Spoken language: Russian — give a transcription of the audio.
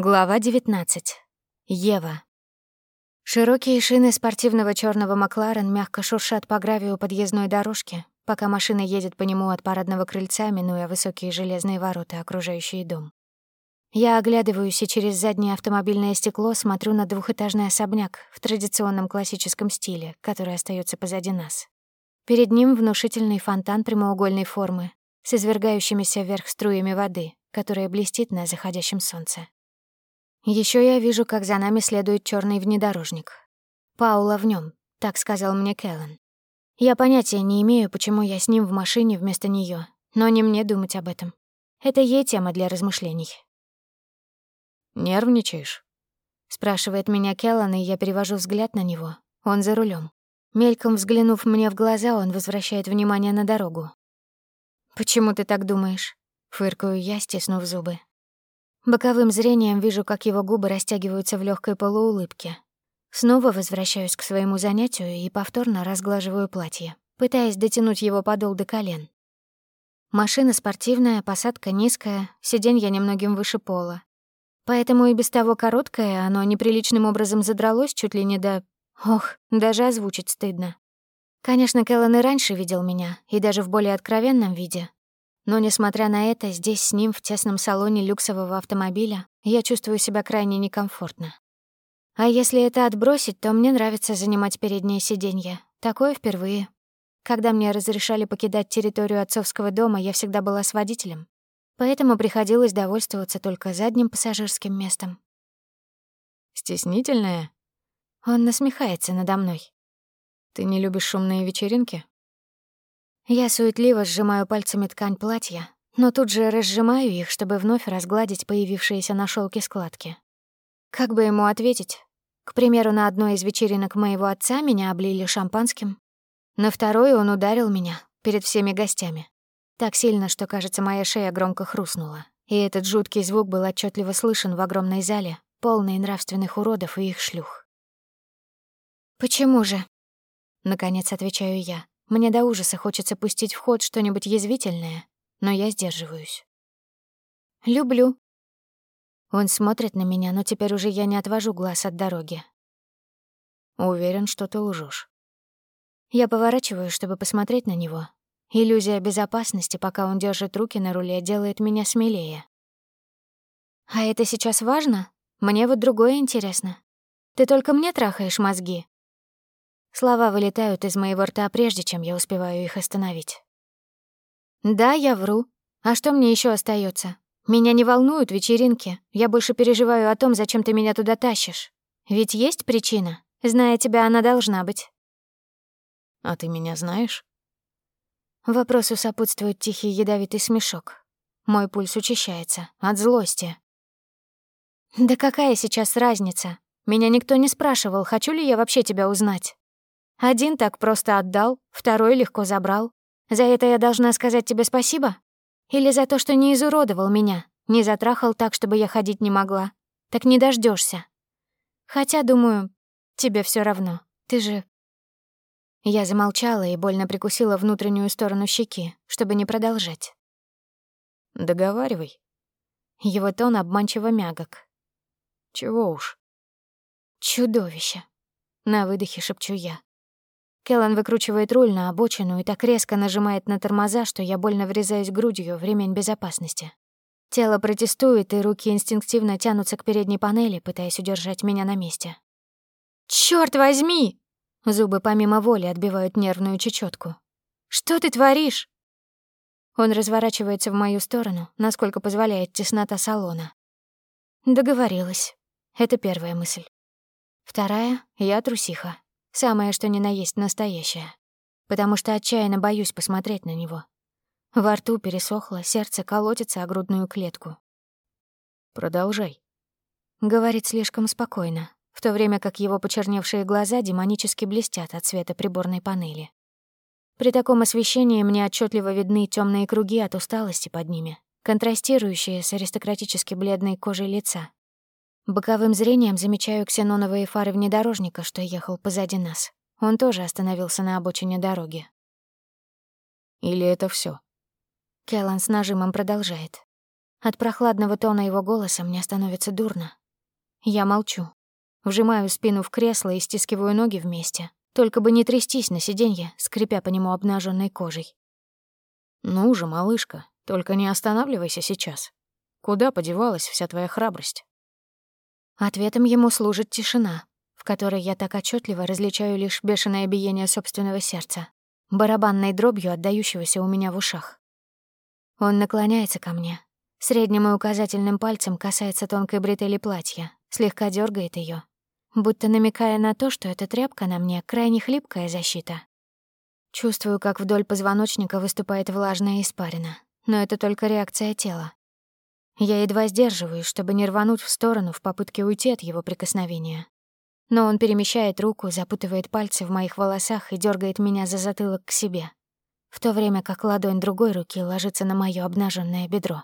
Глава 19. Ева. Широкие шины спортивного черного Макларен мягко шуршат по гравию подъездной дорожки, пока машина едет по нему от парадного крыльца, минуя высокие железные ворота, окружающие дом. Я оглядываюсь и через заднее автомобильное стекло смотрю на двухэтажный особняк в традиционном классическом стиле, который остается позади нас. Перед ним внушительный фонтан прямоугольной формы с извергающимися вверх струями воды, которая блестит на заходящем солнце. Еще я вижу, как за нами следует черный внедорожник. Паула в нем, так сказал мне Кэллен. Я понятия не имею, почему я с ним в машине вместо нее, но не мне думать об этом. Это ей тема для размышлений. «Нервничаешь?» — спрашивает меня Келлан, и я перевожу взгляд на него. Он за рулем. Мельком взглянув мне в глаза, он возвращает внимание на дорогу. «Почему ты так думаешь?» — фыркаю я, стиснув зубы. Боковым зрением вижу, как его губы растягиваются в легкой полуулыбке. Снова возвращаюсь к своему занятию и повторно разглаживаю платье, пытаясь дотянуть его подол до колен. Машина спортивная, посадка низкая, сиденье немногим выше пола. Поэтому и без того короткое оно неприличным образом задралось чуть ли не до... Ох, даже озвучить стыдно. Конечно, Кэллен и раньше видел меня, и даже в более откровенном виде, но, несмотря на это, здесь с ним в тесном салоне люксового автомобиля я чувствую себя крайне некомфортно. А если это отбросить, то мне нравится занимать переднее сиденье. Такое впервые. Когда мне разрешали покидать территорию отцовского дома, я всегда была с водителем. Поэтому приходилось довольствоваться только задним пассажирским местом. «Стеснительная?» Он насмехается надо мной. «Ты не любишь шумные вечеринки?» Я суетливо сжимаю пальцами ткань платья, но тут же разжимаю их, чтобы вновь разгладить появившиеся на шелке складки. Как бы ему ответить? К примеру, на одной из вечеринок моего отца меня облили шампанским. На второй он ударил меня перед всеми гостями. Так сильно, что, кажется, моя шея громко хрустнула. И этот жуткий звук был отчетливо слышен в огромной зале, полной нравственных уродов и их шлюх. «Почему же?» — наконец отвечаю я. Мне до ужаса хочется пустить в ход что-нибудь язвительное, но я сдерживаюсь. «Люблю». Он смотрит на меня, но теперь уже я не отвожу глаз от дороги. Уверен, что ты лжешь. Я поворачиваю, чтобы посмотреть на него. Иллюзия безопасности, пока он держит руки на руле, делает меня смелее. А это сейчас важно? Мне вот другое интересно. Ты только мне трахаешь мозги, Слова вылетают из моего рта, прежде чем я успеваю их остановить. Да, я вру. А что мне еще остается? Меня не волнуют вечеринки. Я больше переживаю о том, зачем ты меня туда тащишь. Ведь есть причина. Зная тебя, она должна быть. А ты меня знаешь? Вопросу сопутствует тихий ядовитый смешок. Мой пульс учащается от злости. Да какая сейчас разница? Меня никто не спрашивал, хочу ли я вообще тебя узнать. Один так просто отдал, второй легко забрал. За это я должна сказать тебе спасибо? Или за то, что не изуродовал меня, не затрахал так, чтобы я ходить не могла? Так не дождешься. Хотя, думаю, тебе все равно. Ты же... Я замолчала и больно прикусила внутреннюю сторону щеки, чтобы не продолжать. «Договаривай». Его тон обманчиво мягок. «Чего уж». «Чудовище!» — на выдохе шепчу я. Келлан выкручивает руль на обочину и так резко нажимает на тормоза, что я больно врезаюсь грудью в ремень безопасности. Тело протестует, и руки инстинктивно тянутся к передней панели, пытаясь удержать меня на месте. «Чёрт возьми!» Зубы помимо воли отбивают нервную чечётку. «Что ты творишь?» Он разворачивается в мою сторону, насколько позволяет теснота салона. Договорилась. Это первая мысль. Вторая — я трусиха. Самое, что ни на есть настоящее. Потому что отчаянно боюсь посмотреть на него. Во рту пересохло, сердце колотится о грудную клетку. «Продолжай», — говорит слишком спокойно, в то время как его почерневшие глаза демонически блестят от света приборной панели. При таком освещении мне отчетливо видны темные круги от усталости под ними, контрастирующие с аристократически бледной кожей лица. Боковым зрением замечаю ксеноновые фары внедорожника, что ехал позади нас. Он тоже остановился на обочине дороги. «Или это все? Келлан с нажимом продолжает. От прохладного тона его голоса мне становится дурно. Я молчу. Вжимаю спину в кресло и стискиваю ноги вместе, только бы не трястись на сиденье, скрипя по нему обнаженной кожей. «Ну же, малышка, только не останавливайся сейчас. Куда подевалась вся твоя храбрость?» Ответом ему служит тишина, в которой я так отчетливо различаю лишь бешеное биение собственного сердца, барабанной дробью, отдающегося у меня в ушах. Он наклоняется ко мне, средним и указательным пальцем касается тонкой бретели платья, слегка дергает ее, будто намекая на то, что эта тряпка на мне крайне хлипкая защита. Чувствую, как вдоль позвоночника выступает влажная испарина, но это только реакция тела. Я едва сдерживаюсь, чтобы не рвануть в сторону в попытке уйти от его прикосновения. Но он перемещает руку, запутывает пальцы в моих волосах и дергает меня за затылок к себе, в то время как ладонь другой руки ложится на моё обнаженное бедро.